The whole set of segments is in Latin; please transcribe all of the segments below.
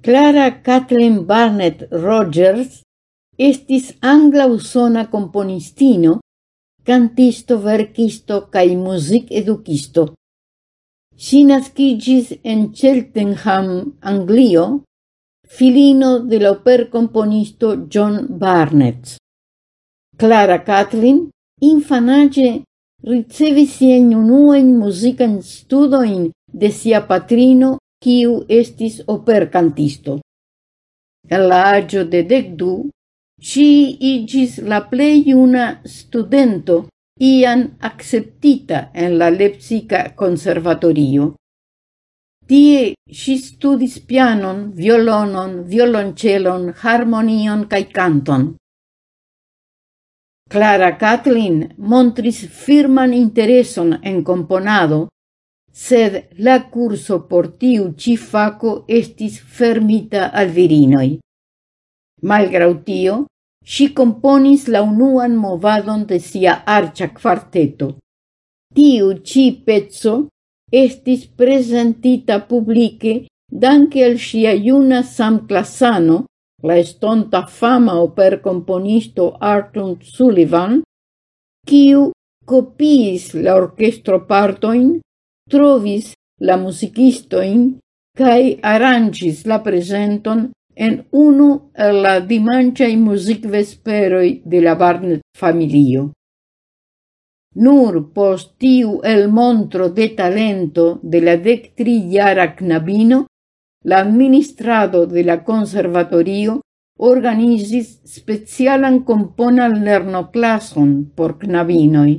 Clara Kathleen Barnett Rogers estis angla-usona componistino, cantisto, verkisto cae muzik-edukisto. Si nascigis en Cheltenham, Anglio, filino de la oper componisto John Barnett. Clara Kathleen, infanage, ricevis sien unuen musican studoin de sia patrino quiu estis operkantisto. En la agio de decdu, si igis la plej studento ian acceptita en la Lepsica Conservatorio. Tie si studis pianon, violonon, violoncelon, harmonion cae canton. Clara Kathleen montris firman intereson en componado sed la curso por tiu ci faco estis fermita al virinoi. Malgrau tio, si componis la unuan movadon de sia arcia quarteto. Tiu ci pezzo estis presentita publice danke al sia iuna samclassano, la estonta fama operkomponisto Arthur Sullivan, kiu copiis la orchestro partoin trovis la musicistoin cae arrangis la presenton en unu el la Music Vesperoi de la Barnett familio. Nur post tiu elmontro de talento de la dek jara knabino, la administrado de la conservatorio organizis specialan componan lernoclason por knabinoi.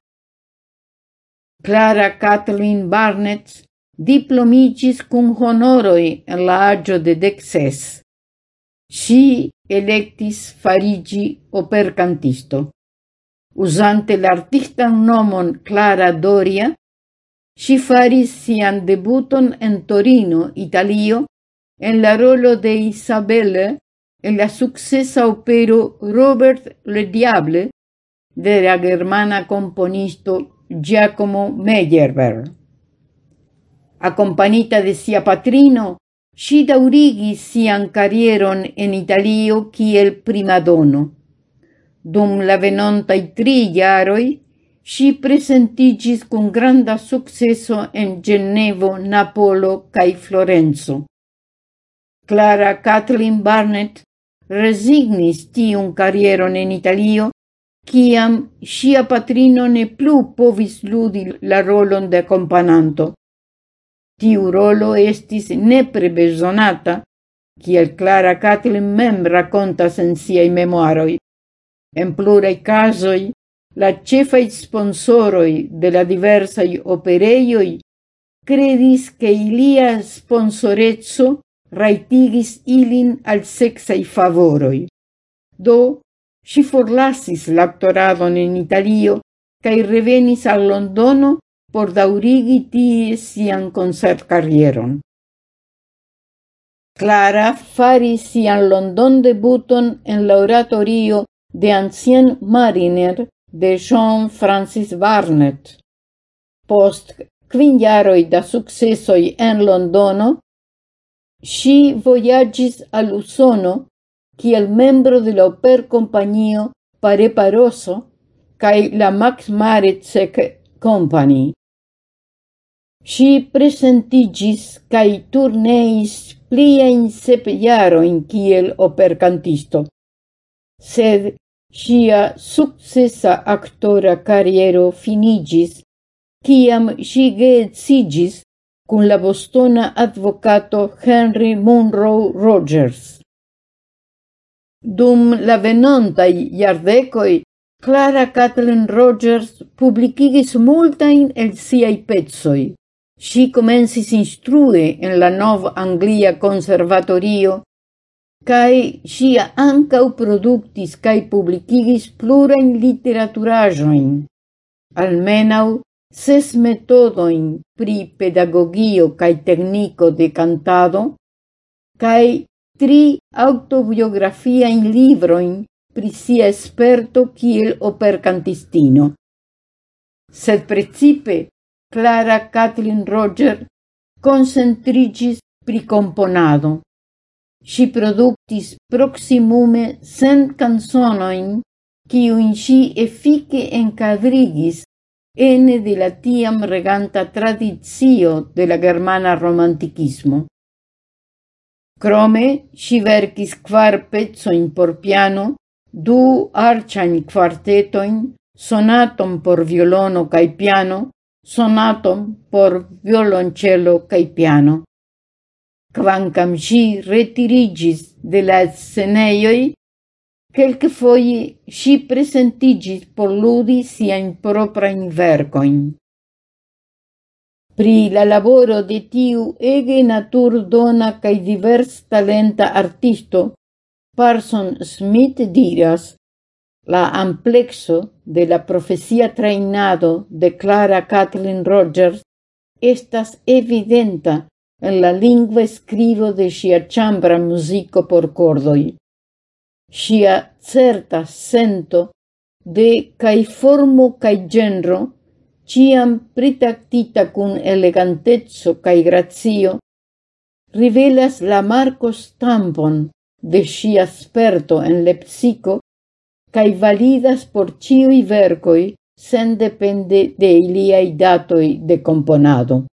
Clara Kathleen Barnett diplomigis cum honoroi en la agio de dexes. Si electis farigi opercantisto. Usante l'artistan nomon Clara Doria, si faris sian debuton en Torino, Italio, en la rolo de Isabelle en la successa opero Robert le Diable de la germana componisto Giacomo Meyerbeer. Accompagnita de sia patrino, si daurigi sian carrieron en Italio kiel primadono. Dum la venontai tri jaroi, si presentigis con granda successo en Genevo, Napolo cae Florenzo. Clara Kathleen Barnett resignis tiun carrieron en Italio ciam sia patrino ne plu povis ludi la rolon de kompananto. Tiu rolo estis nepre besonata, ciel Clara Catlin mem racontas en siei memoaroi. En pluraj casoi, la cefai sponsoroi de la diversai opereioi credis che ilia sponsorezzo raitigis ilin al sexai favoroi. Do, si forlasis l'actoradon in Italio cae revenis al Londono por daurigi tie sian koncertkarieron. Clara faris sian London-debuton en la oratorio de Ancien Mariner de John Francis Barnett. Post quin jaroj da successoi en Londono, si voyagis al Usono kiel membro de la oper kompanio Pareparoso kai la Max Marecek Company. Si presentigis cae turneis pliajn sep jarojn kiel operkantisto, sed sia successa actora carriero finigis ciam si geetsigis cun la bostona advocato Henry Monroe Rogers. Dum la venontai iardecoi, Clara Kathleen Rogers publicigis multain el siai pezzoi. Si comensis instrue en la Nov-Anglia Conservatorio, cae sia ancau productis cae publicigis plurain literaturajoin, almenau ses metodoin pri pedagogio cae tecnico de cantado, cae tri autobiografiajn librojn pri sia esperto kiel opercantistino. Sed precipe Clara Kathleen Roger concentrigis pri componado. Si productis proximume cent kanzonojn, kiujn si efike encadrigis ene de la tiam reganta tradizio de la germana romanticismo. Crome si verkis quar pecojn por piano, du arĉajn quartetoin, sonaton por violono cae piano, sonaton por violoncello cae piano. Kvankam si retirigis de la sceneioi, quelque foie si presentigis por ludi siajn proprajn verkojn pri la laboro de tiu ege naturdona cae divers talenta artisto, Parson Smith diras, la amplexo de la profesia trainado de Clara Kathleen Rogers estas evidenta en la lingua scrivo de sia chambra musico por cordoi. Sia certa sento de cae formo cae genro ciam pritactita cun elegantezzo cae grazio, rivelas la marco stampon de sia sperto en lepsico cae validas por ciui vercoi sen depende de iliai datoi de componado.